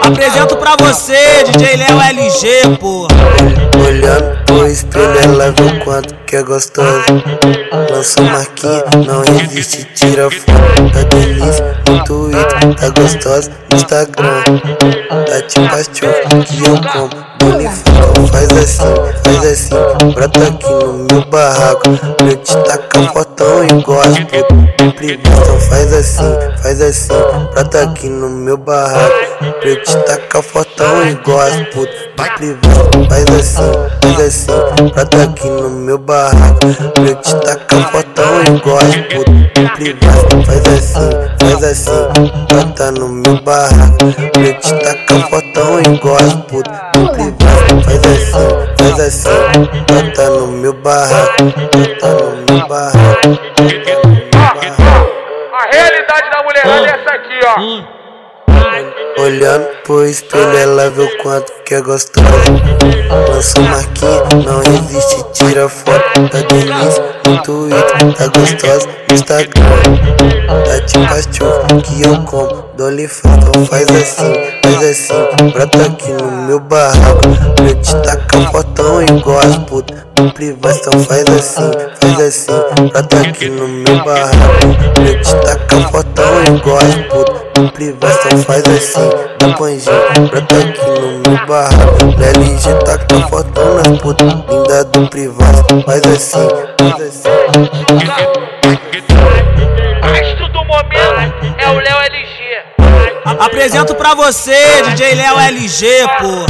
Apresento pra você, DJ Léo LG, porra. Olhando pro espelho, ela viu quanto que é gostosa. Lança marquinha, não resiste, tira foto. Tá delícia no Twitter, tá gostosa no Instagram. Tá tipo as churras que eu como. Bonifão, faz assim, faz assim. Brota aqui no meu barraco. Eu te tacar fotão igual as putas. Então faz assim, faz assim. Brota aqui no meu barraco. Eu te tacar fotão igual as putas. Faz assim, faz assim. Brota aqui no meu barraco. Eu te tacar fotão igual as putas. Faz assim, faz assim. Brota no meu barraco. Eu te tacar fotão igual as putas. Faz assim, assim. Brota no meu barraco. Brota no meu barraco. Brota no meu barraco. A realidade da mulherada é essa aqui, ó. Olhando pro espelho, ela vê o quanto que é gostosa. Lança marquinha, não resiste, tira foto. Tá delícia no Twitter, tá gostosa no Instagram. Tá as churras que eu como, dou-lhe então faz assim, faz assim. Brota aqui no meu barraco, eu te tacar fotão igual as putas. Então faz assim, faz assim. Brota aqui no meu barraco, eu te tacar fotão igual as putas privação faz assim, dá panjinho pra tá aqui no meu barraco. LG tá com fotão na puta, linda do privado, faz assim, faz assim. do momento é o Léo LG. Apresento pra você, DJ Léo LG, pô.